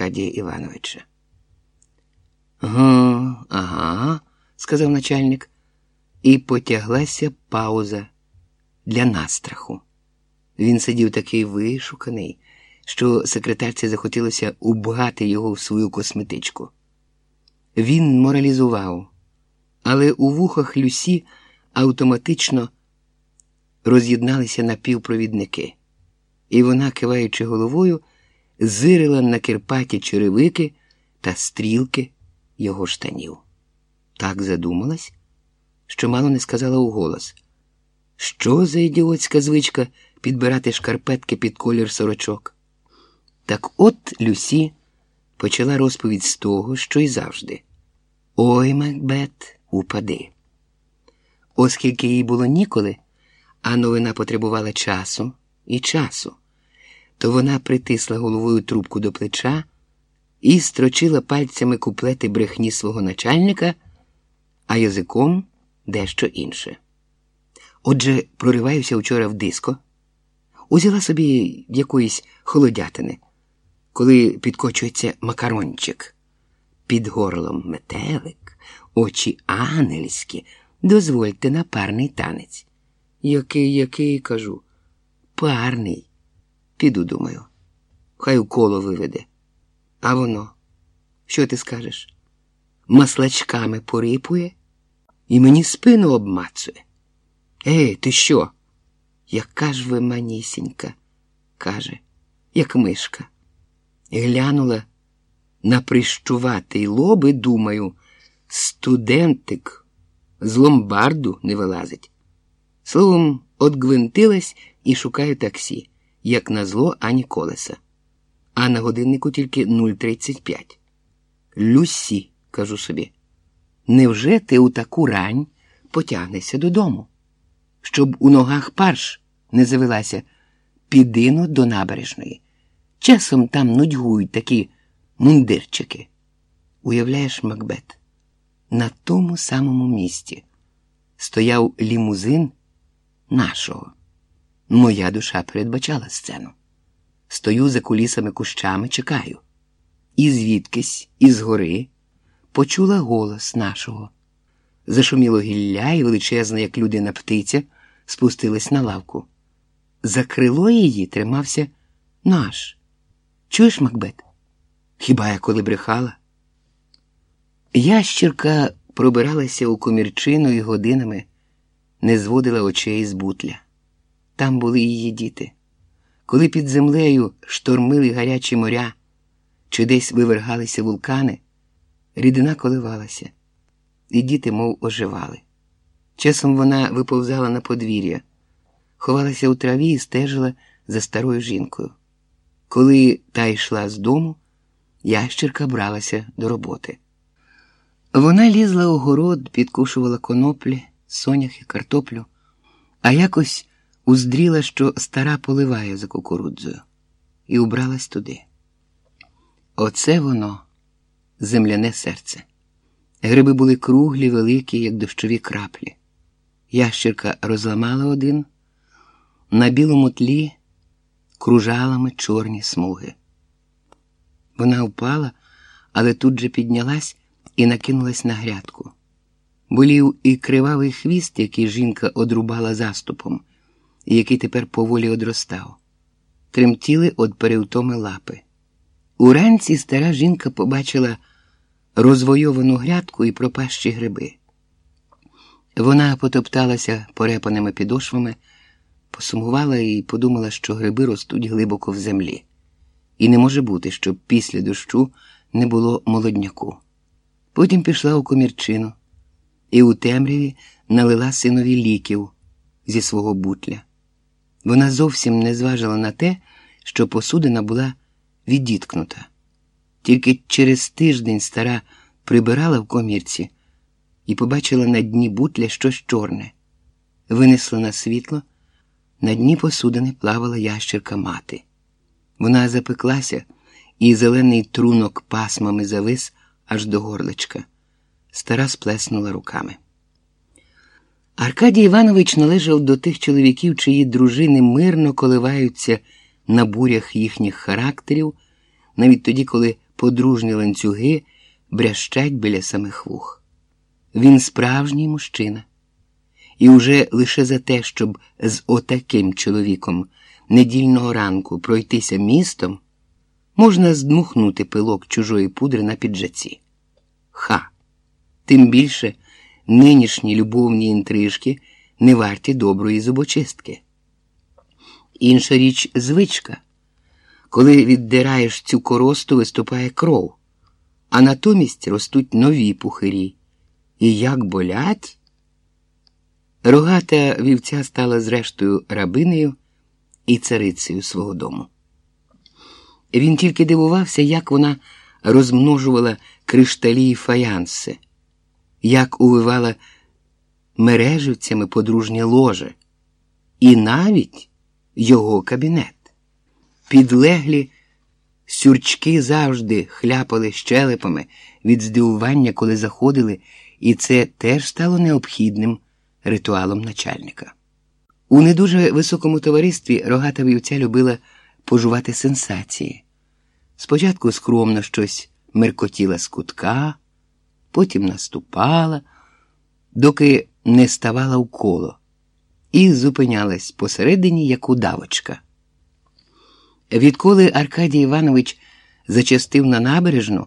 Аркадія Івановича. Ага, ага, сказав начальник, і потяглася пауза для настраху. Він сидів такий вишуканий, що секретарці захотілося убгати його в свою косметичку. Він моралізував, але у вухах Люсі автоматично роз'єдналися напівпровідники, і вона, киваючи головою, зирила на кирпаті черевики та стрілки його штанів. Так задумалась, що мало не сказала уголос. Що за ідіотська звичка підбирати шкарпетки під колір сорочок? Так от Люсі почала розповідь з того, що й завжди. Ой, Макбет, упади. Оскільки їй було ніколи, а новина потребувала часу і часу, то вона притисла головою трубку до плеча і строчила пальцями куплети брехні свого начальника, а язиком дещо інше. Отже, прориваюся вчора в диско, узяла собі якоїсь холодятини, коли підкочується макарончик, під горлом метелик, очі ангельські, дозвольте на парний танець. Який, який, кажу, парний. Піду, думаю, хай у коло виведе. А воно, що ти скажеш? Маслачками порипує і мені спину обмацує. Ей, ти що? Яка ж ви манісінька, каже, як мишка. Глянула на прищуватий лоб і думаю, студентик з ломбарду не вилазить. Словом, отгвинтилась і шукаю таксі, як назло, ані колеса. А на годиннику тільки 0,35. Люсі, кажу собі, невже ти у таку рань потягнешся додому? Щоб у ногах парш не завелася, підину до набережної. Часом там нудьгують такі мундирчики. Уявляєш, Макбет, на тому самому місці стояв лімузин нашого. Моя душа передбачала сцену. Стою за кулісами кущами, чекаю. І звідкись, із гори, почула голос нашого. Зашуміло гілля і величезна, як людина птиця, спустилась на лавку. За крило її тримався наш. Чуєш, Макбет? Хіба я коли брехала? Ящірка пробиралася у комірчину і годинами не зводила очей з бутля. Там були її діти. Коли під землею штормили гарячі моря чи десь вивергалися вулкани, рідина коливалася, і діти, мов оживали. Часом вона виповзала на подвір'я, ховалася у траві і стежила за старою жінкою. Коли та йшла з дому, ящерка бралася до роботи. Вона лізла у город, підкушувала коноплі, сонях і картоплю, а якось уздріла, що стара поливає за кукурудзою, і убралась туди. Оце воно, земляне серце. Гриби були круглі, великі, як дощові краплі. Ящерка розламала один, на білому тлі кружалами чорні смуги. Вона впала, але тут же піднялась і накинулась на грядку. Болів і кривавий хвіст, який жінка одрубала заступом, який тепер поволі одростав. Тремтіли од перевтоми лапи. Уранці стара жінка побачила розвойовану грядку і пропащі гриби. Вона потопталася порепаними підошвами, посумувала і подумала, що гриби ростуть глибоко в землі, і не може бути, щоб після дощу не було молодняку. Потім пішла у комірчину і у темряві налила синові ліків зі свого бутля. Вона зовсім не зважила на те, що посудина була відіткнута. Тільки через тиждень стара прибирала в комірці і побачила на дні бутля щось чорне. Винесла на світло, на дні посудини плавала ящерка мати. Вона запеклася, і зелений трунок пасмами завис аж до горличка. Стара сплеснула руками. Аркадій Іванович належав до тих чоловіків, чиї дружини мирно коливаються на бурях їхніх характерів, навіть тоді, коли подружні ланцюги брящать біля самих вух. Він справжній мужчина. І уже лише за те, щоб з отаким чоловіком недільного ранку пройтися містом, можна здмухнути пилок чужої пудри на піджаці. Ха! Тим більше нинішні любовні інтрижки не варті доброї зубочистки. Інша річ звичка. Коли віддираєш цю коросту, виступає кров, а натомість ростуть нові пухирі. І як болять. Рогата вівця стала зрештою рабинею і царицею свого дому. Він тільки дивувався, як вона розмножувала кришталі й фаянси, як увивала мережівцями подружнє ложе, і навіть його кабінет. Підлеглі сюрчки завжди хляпали щелепами від здивування, коли заходили, і це теж стало необхідним ритуалом начальника. У не дуже високому товаристві рогата вівця любила пожувати сенсації. Спочатку скромно щось меркотіла з кутка, потім наступала, доки не ставала в коло, і зупинялась посередині, як удавочка. Відколи Аркадій Іванович зачастив на набережну.